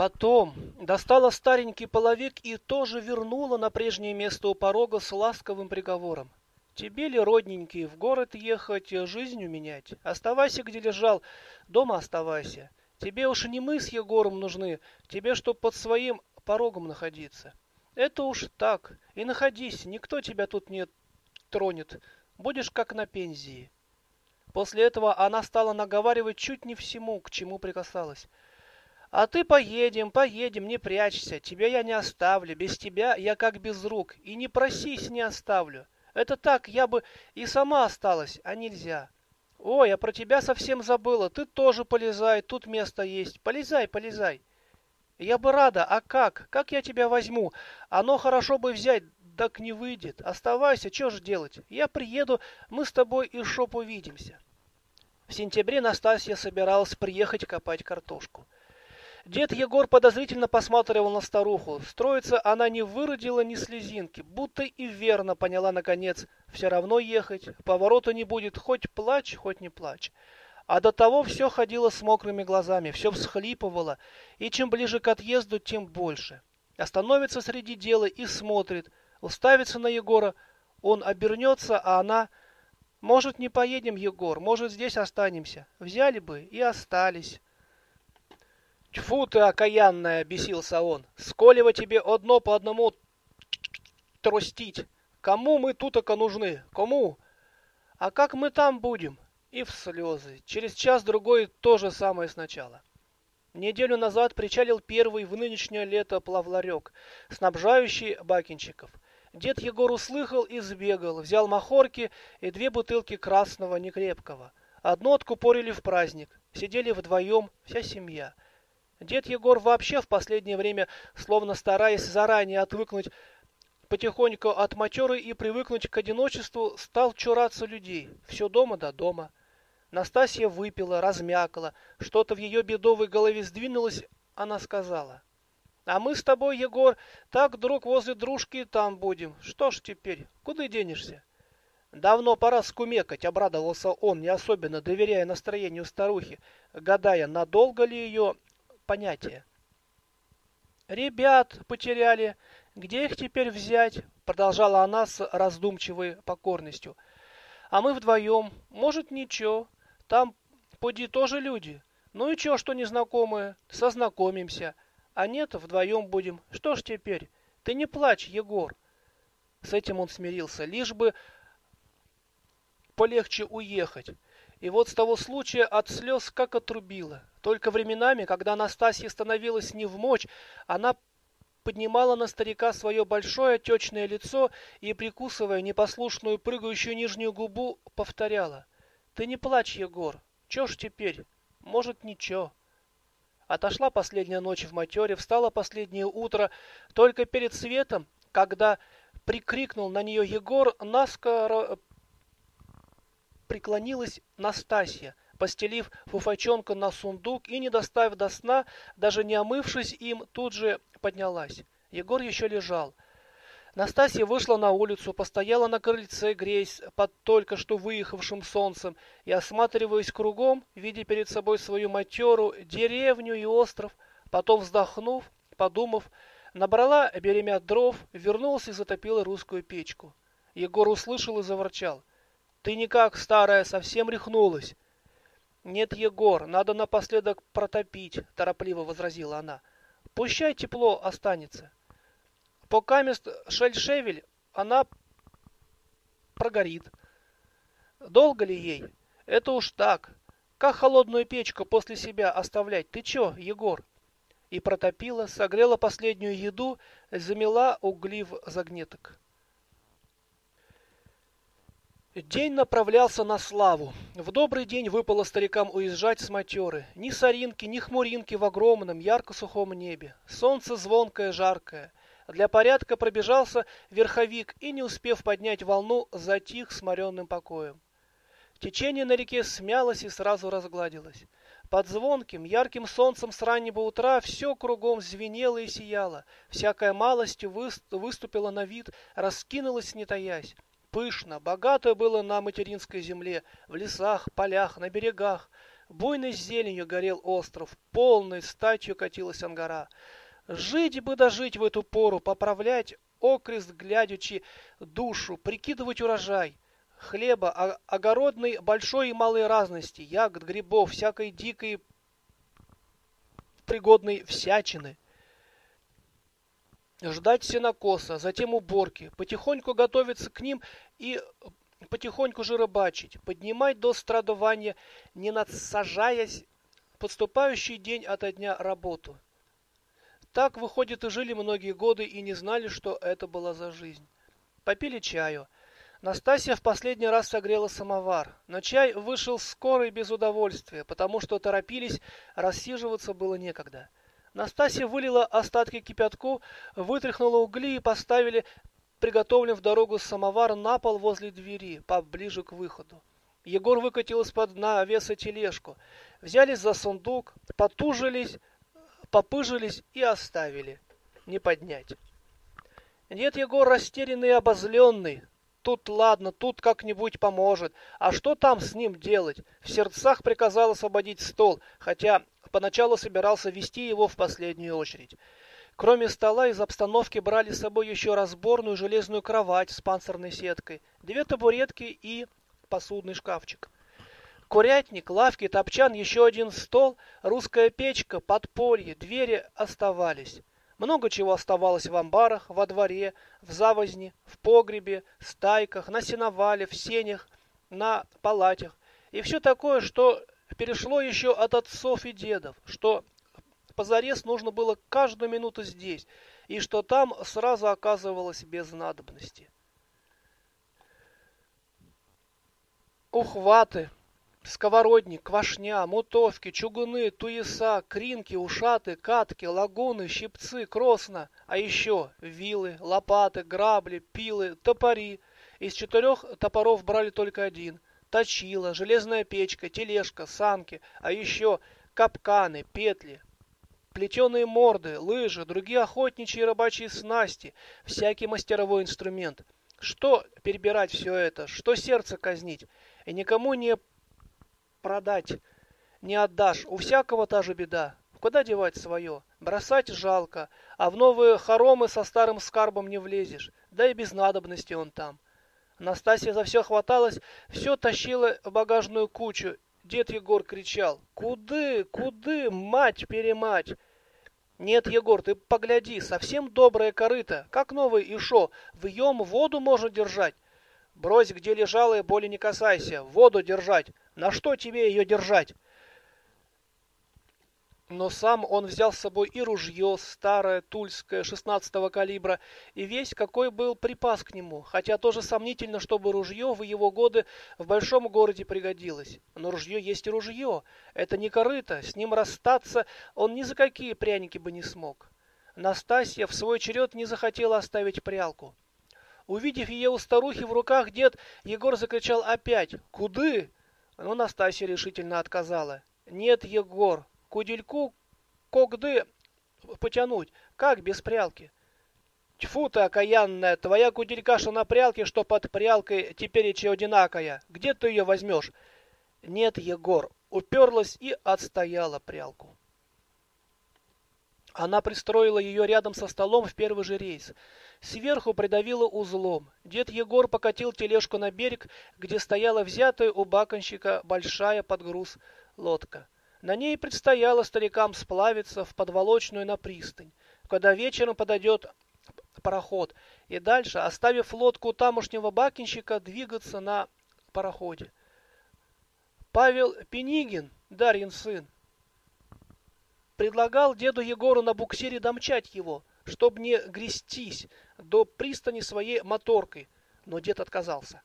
Потом достала старенький половик и тоже вернула на прежнее место у порога с ласковым приговором. Тебе ли, родненький, в город ехать, жизнью менять? Оставайся, где лежал, дома оставайся. Тебе уж не мы с Егором нужны, тебе чтоб под своим порогом находиться. Это уж так, и находись, никто тебя тут не тронет, будешь как на пензии. После этого она стала наговаривать чуть не всему, к чему прикасалась. А ты поедем, поедем, не прячься, тебя я не оставлю, без тебя я как без рук, и не просись, не оставлю. Это так, я бы и сама осталась, а нельзя. Ой, я про тебя совсем забыла, ты тоже полезай, тут место есть, полезай, полезай. Я бы рада, а как? Как я тебя возьму? Оно хорошо бы взять, так не выйдет. Оставайся, что же делать? Я приеду, мы с тобой и шоп увидимся. В сентябре Настасья собиралась приехать копать картошку. Дед Егор подозрительно посматривал на старуху. Строится она не выродила ни слезинки, будто и верно поняла наконец. Все равно ехать, поворота не будет, хоть плачь, хоть не плачь. А до того все ходило с мокрыми глазами, все всхлипывало, и чем ближе к отъезду, тем больше. Остановится среди дела и смотрит, уставится на Егора, он обернется, а она... Может, не поедем, Егор, может, здесь останемся. Взяли бы и остались. Тьфу ты, окаянная, бесился он. Сколево тебе одно по одному тростить. Кому мы тутока нужны? Кому? А как мы там будем? И в слезы. Через час-другой то же самое сначала. Неделю назад причалил первый в нынешнее лето плавларек, снабжающий бакинчиков. Дед Егор услыхал и сбегал, взял махорки и две бутылки красного некрепкого. Одну откупорили в праздник. Сидели вдвоем, вся семья. Дед Егор вообще в последнее время, словно стараясь заранее отвыкнуть потихоньку от мочеры и привыкнуть к одиночеству, стал чураться людей. Все дома до дома. Настасья выпила, размякла, что-то в ее бедовой голове сдвинулось, она сказала. «А мы с тобой, Егор, так друг возле дружки там будем. Что ж теперь, куда денешься?» Давно пора скумекать, обрадовался он, не особенно доверяя настроению старухи, гадая, надолго ли ее понятие. «Ребят потеряли. Где их теперь взять?» Продолжала она с раздумчивой покорностью. «А мы вдвоем. Может, ничего. Там, поди, тоже люди. Ну и чё, что незнакомые? Сознакомимся. А нет, вдвоем будем. Что ж теперь? Ты не плачь, Егор». С этим он смирился, лишь бы полегче уехать. И вот с того случая от слез как отрубило. Только временами, когда Настасья становилась не в мочь, она поднимала на старика свое большое отечное лицо и, прикусывая непослушную прыгающую нижнюю губу, повторяла. «Ты не плачь, Егор. Чё ж теперь? Может, ничего». Отошла последняя ночь в матере, встала последнее утро. Только перед светом, когда прикрикнул на нее Егор, наскоро преклонилась Настасья, постелив фуфайчонка на сундук и, не доставив до сна, даже не омывшись им, тут же поднялась. Егор еще лежал. Настасья вышла на улицу, постояла на крыльце, греясь под только что выехавшим солнцем, и, осматриваясь кругом, видя перед собой свою матеру, деревню и остров, потом, вздохнув, подумав, набрала беремя дров, вернулась и затопила русскую печку. Егор услышал и заворчал. «Ты никак, старая, совсем рехнулась. «Нет, Егор, надо напоследок протопить», — торопливо возразила она. «Пущай тепло останется. Пока мест шельшевель, она прогорит. Долго ли ей? Это уж так. Как холодную печку после себя оставлять? Ты чё, Егор?» И протопила, согрела последнюю еду, замела угли в загнеток. День направлялся на славу. В добрый день выпало старикам уезжать с матеры. Ни соринки, ни хмуринки в огромном, ярко-сухом небе. Солнце звонкое, жаркое. Для порядка пробежался верховик и, не успев поднять волну, затих с моренным покоем. Течение на реке смялось и сразу разгладилось. Под звонким, ярким солнцем с раннего утра все кругом звенело и сияло. Всякая малость выступила на вид, раскинулась, не таясь. Пышно, богато было на материнской земле, в лесах, полях, на берегах. Буйной зеленью горел остров, полной статью катилась ангара. Жить бы дожить в эту пору, поправлять окрест глядячи душу, прикидывать урожай. Хлеба, огородной большой и малой разности, ягод, грибов, всякой дикой пригодной всячины. Ждать сенокоса, затем уборки, потихоньку готовиться к ним и потихоньку же рыбачить, поднимать до страдования, не надсажаясь подступающий день ото дня работу. Так, выходит, и жили многие годы и не знали, что это была за жизнь. Попили чаю. Настасья в последний раз согрела самовар, но чай вышел скоро и без удовольствия, потому что торопились, рассиживаться было некогда. Настасья вылила остатки кипятку, вытряхнула угли и поставили приготовленный в дорогу самовар на пол возле двери, поближе к выходу. Егор выкатил из-под навеса тележку. Взялись за сундук, потужились, попыжились и оставили. Не поднять. Дед Егор растерянный и обозленный, Тут ладно, тут как-нибудь поможет. А что там с ним делать? В сердцах приказал освободить стол, хотя поначалу собирался вести его в последнюю очередь. Кроме стола из обстановки брали с собой еще разборную железную кровать с панцирной сеткой, две табуретки и посудный шкафчик. Курятник, лавки, топчан, еще один стол, русская печка, подполье, двери оставались. Много чего оставалось в амбарах, во дворе, в завозне, в погребе, стайках, на сеновале, в сенях, на палатях. И все такое, что перешло еще от отцов и дедов, что позарез нужно было каждую минуту здесь, и что там сразу оказывалось без надобности. Ухваты, Сковородник, квашня, мутовки, чугуны, туеса, кринки, ушаты, катки, лагуны, щипцы, кросна, а еще вилы, лопаты, грабли, пилы, топори. Из четырех топоров брали только один. Точила, железная печка, тележка, санки, а еще капканы, петли, плетеные морды, лыжи, другие охотничьи и рыбачьи снасти, всякий мастеровой инструмент. Что перебирать все это, что сердце казнить? И никому не продать не отдашь. У всякого та же беда. Куда девать свое? Бросать жалко, а в новые хоромы со старым скарбом не влезешь. Да и без надобности он там. Настасья за все хваталась, все тащила в багажную кучу. Дед Егор кричал. «Куды? Куды? Мать-перемать!» «Нет, Егор, ты погляди, совсем добрая корыта, как новый ишо, в ем воду можно держать». «Брось, где лежала, и боли не касайся, воду держать. На что тебе ее держать? Но сам он взял с собой и ружье старое, тульское, 16-го калибра, и весь какой был припас к нему, хотя тоже сомнительно, чтобы ружье в его годы в большом городе пригодилось. Но ружье есть ружье, это не корыто, с ним расстаться он ни за какие пряники бы не смог. Настасья в свой черед не захотела оставить прялку. Увидев ее у старухи в руках, дед Егор закричал опять «Куды?» Но Настасья решительно отказала. «Нет, Егор, кудельку когды потянуть, как без прялки?» «Тьфу ты, окаянная, твоя куделька-что на прялке, что под прялкой теперь еще одинакая. Где ты ее возьмешь?» «Нет, Егор», уперлась и отстояла прялку. Она пристроила ее рядом со столом в первый же рейс. Сверху придавило узлом. Дед Егор покатил тележку на берег, где стояла взятая у баконщика большая подгруз лодка. На ней предстояло старикам сплавиться в подволочную на пристань, когда вечером подойдет пароход, и дальше, оставив лодку у тамошнего бакинщика, двигаться на пароходе. Павел Пенигин, Дарьин сын, предлагал деду Егору на буксире домчать его, чтобы не грестись до пристани своей моторкой, но дед отказался.